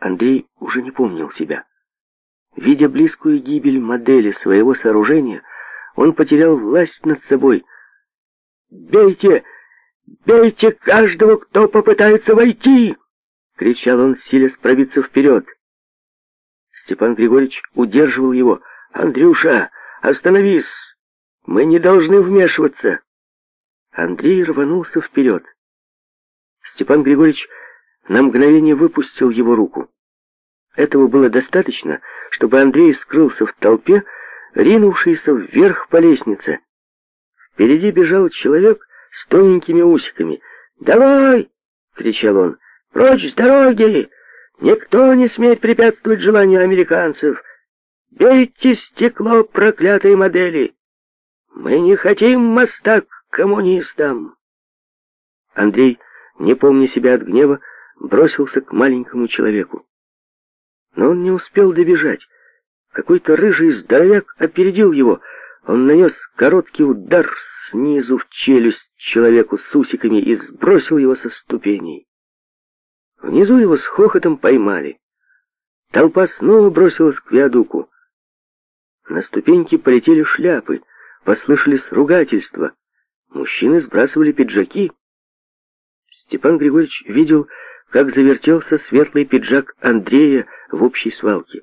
Андрей уже не помнил себя. Видя близкую гибель модели своего сооружения, он потерял власть над собой. «Бейте! Бейте каждого, кто попытается войти!» — кричал он, силясь пробиться вперед. Степан Григорьевич удерживал его. «Андрюша, остановись! Мы не должны вмешиваться!» Андрей рванулся вперед. Степан Григорьевич на мгновение выпустил его руку. Этого было достаточно, чтобы Андрей скрылся в толпе, ринувшийся вверх по лестнице. Впереди бежал человек с тоненькими усиками. «Давай!» — кричал он. «Прочь с дороги! Никто не смеет препятствовать желанию американцев! Бейте стекло проклятой модели! Мы не хотим моста к коммунистам!» Андрей, не помня себя от гнева, бросился к маленькому человеку. Но он не успел добежать. Какой-то рыжий здоровяк опередил его. Он нанес короткий удар снизу в челюсть человеку с усиками и сбросил его со ступеней. Внизу его с хохотом поймали. Толпа снова бросилась к виадуку. На ступеньки полетели шляпы, послышались ругательства. Мужчины сбрасывали пиджаки. Степан Григорьевич видел, как завертелся светлый пиджак Андрея в общей свалке.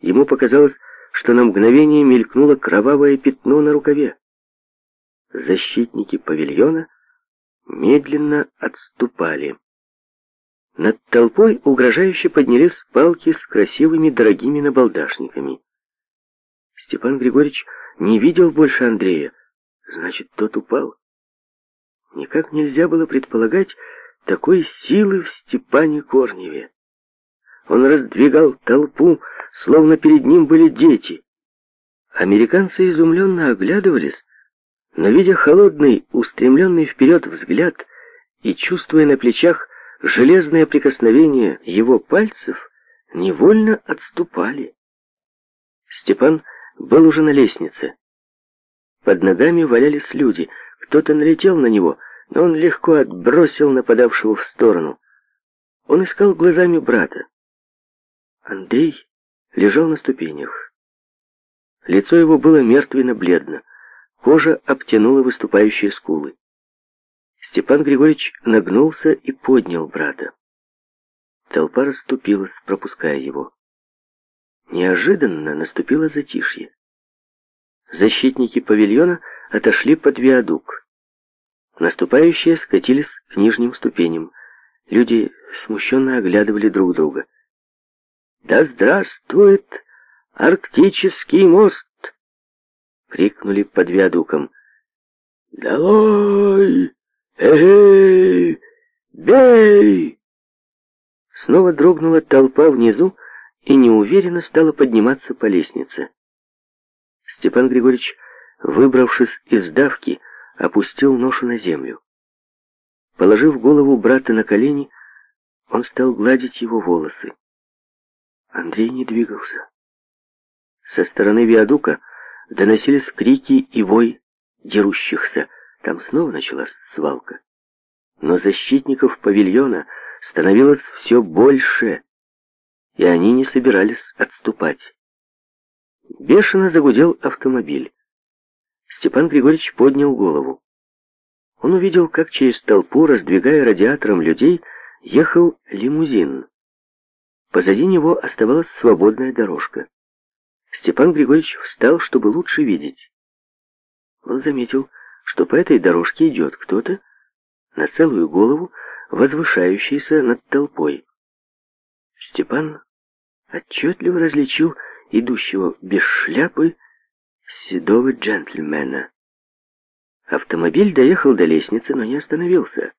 Ему показалось, что на мгновение мелькнуло кровавое пятно на рукаве. Защитники павильона медленно отступали. Над толпой угрожающе поднялись палки с красивыми дорогими набалдашниками. Степан Григорьевич не видел больше Андрея, значит, тот упал. Никак нельзя было предполагать, такой силы в Степане Корневе. Он раздвигал толпу, словно перед ним были дети. Американцы изумленно оглядывались, но, видя холодный, устремленный вперед взгляд и чувствуя на плечах железное прикосновение его пальцев, невольно отступали. Степан был уже на лестнице. Под ногами валялись люди, кто-то налетел на него, но он легко отбросил нападавшего в сторону. Он искал глазами брата. Андрей лежал на ступенях. Лицо его было мертвенно-бледно, кожа обтянула выступающие скулы. Степан Григорьевич нагнулся и поднял брата. Толпа расступилась, пропуская его. Неожиданно наступило затишье. Защитники павильона отошли под виадук. Наступающие скатились к нижним ступеням. Люди смущенно оглядывали друг друга. «Да здравствует Арктический мост!» — крикнули под виадуком. «Долой! Эй! Бей!» Снова дрогнула толпа внизу и неуверенно стала подниматься по лестнице. Степан Григорьевич, выбравшись из давки, опустил ношу на землю. Положив голову брата на колени, он стал гладить его волосы. Андрей не двигался. Со стороны виадука доносились крики и вой дерущихся. Там снова началась свалка. Но защитников павильона становилось все больше, и они не собирались отступать. Бешено загудел автомобиль. Степан Григорьевич поднял голову. Он увидел, как через толпу, раздвигая радиатором людей, ехал лимузин. Позади него оставалась свободная дорожка. Степан Григорьевич встал, чтобы лучше видеть. Он заметил, что по этой дорожке идет кто-то на целую голову, возвышающийся над толпой. Степан отчетливо различил идущего без шляпы седого джентльмена. Автомобиль доехал до лестницы, но не остановился.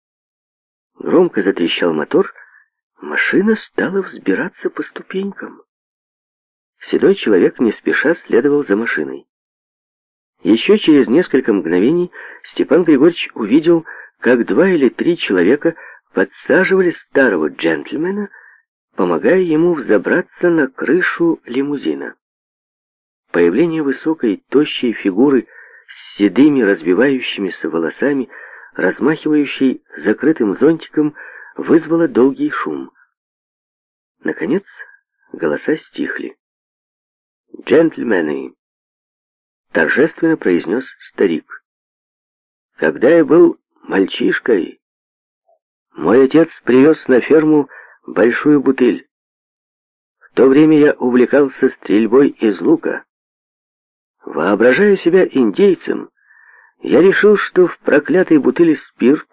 Громко затрещал мотор, машина стала взбираться по ступенькам. Седой человек не спеша следовал за машиной. Еще через несколько мгновений Степан Григорьевич увидел, как два или три человека подсаживали старого джентльмена, помогая ему взобраться на крышу лимузина. Появление высокой, тощей фигуры с седыми, развивающимися волосами, размахивающей закрытым зонтиком, вызвало долгий шум. Наконец, голоса стихли. «Джентльмены!» — торжественно произнес старик. «Когда я был мальчишкой, мой отец привез на ферму большую бутыль. В то время я увлекался стрельбой из лука. Воображая себя индейцем, я решил, что в проклятой бутыле спирт,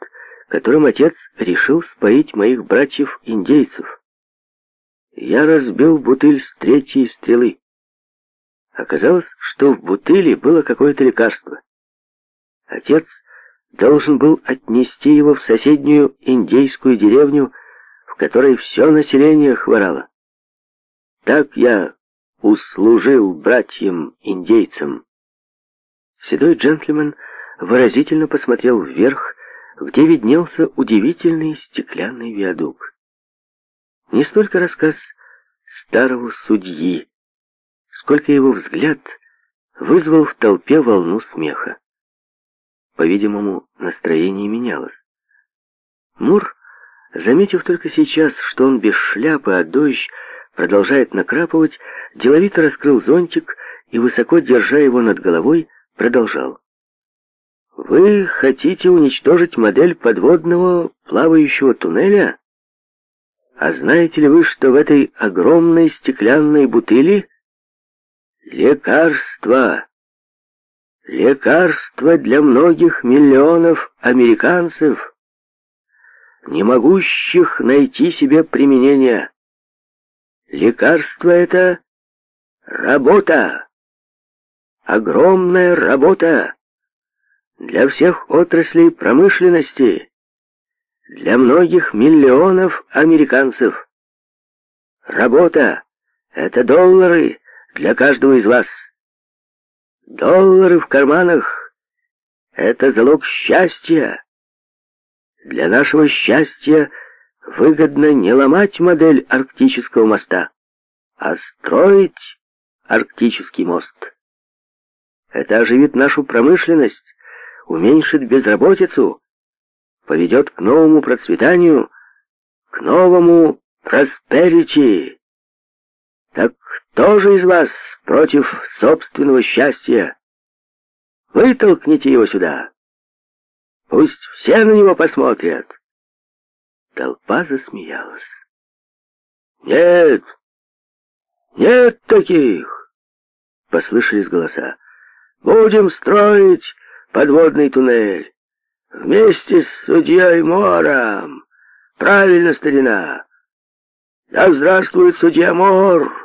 которым отец решил споить моих братьев-индейцев. Я разбил бутыль с третьей стрелы. Оказалось, что в бутыле было какое-то лекарство. Отец должен был отнести его в соседнюю индейскую деревню, в которой все население хворало. Так я услужил братьям-индейцам. Седой джентльмен выразительно посмотрел вверх, где виднелся удивительный стеклянный виадук. Не столько рассказ старого судьи, сколько его взгляд вызвал в толпе волну смеха. По-видимому, настроение менялось. Мур, заметив только сейчас, что он без шляпы, а дождь, продолжает накрапывать, деловито раскрыл зонтик и, высоко держа его над головой, продолжал. «Вы хотите уничтожить модель подводного плавающего туннеля? А знаете ли вы, что в этой огромной стеклянной бутыли лекарство? Лекарство для многих миллионов американцев, не могущих найти себе применения». Лекарство это работа. Огромная работа для всех отраслей промышленности, для многих миллионов американцев. Работа — это доллары для каждого из вас. Доллары в карманах — это залог счастья. Для нашего счастья — выгодно не ломать модель арктического моста, а строить арктический мост. Это оживит нашу промышленность, уменьшит безработицу, поведет к новому процветанию, к новому просперити. Так кто же из вас против собственного счастья? Вытолкните его сюда. Пусть все на него посмотрят. Толпа засмеялась. «Нет! Нет таких!» Послышались голоса. «Будем строить подводный туннель! Вместе с судьей Мором! Правильно, старина! Да здравствует судья Мор!»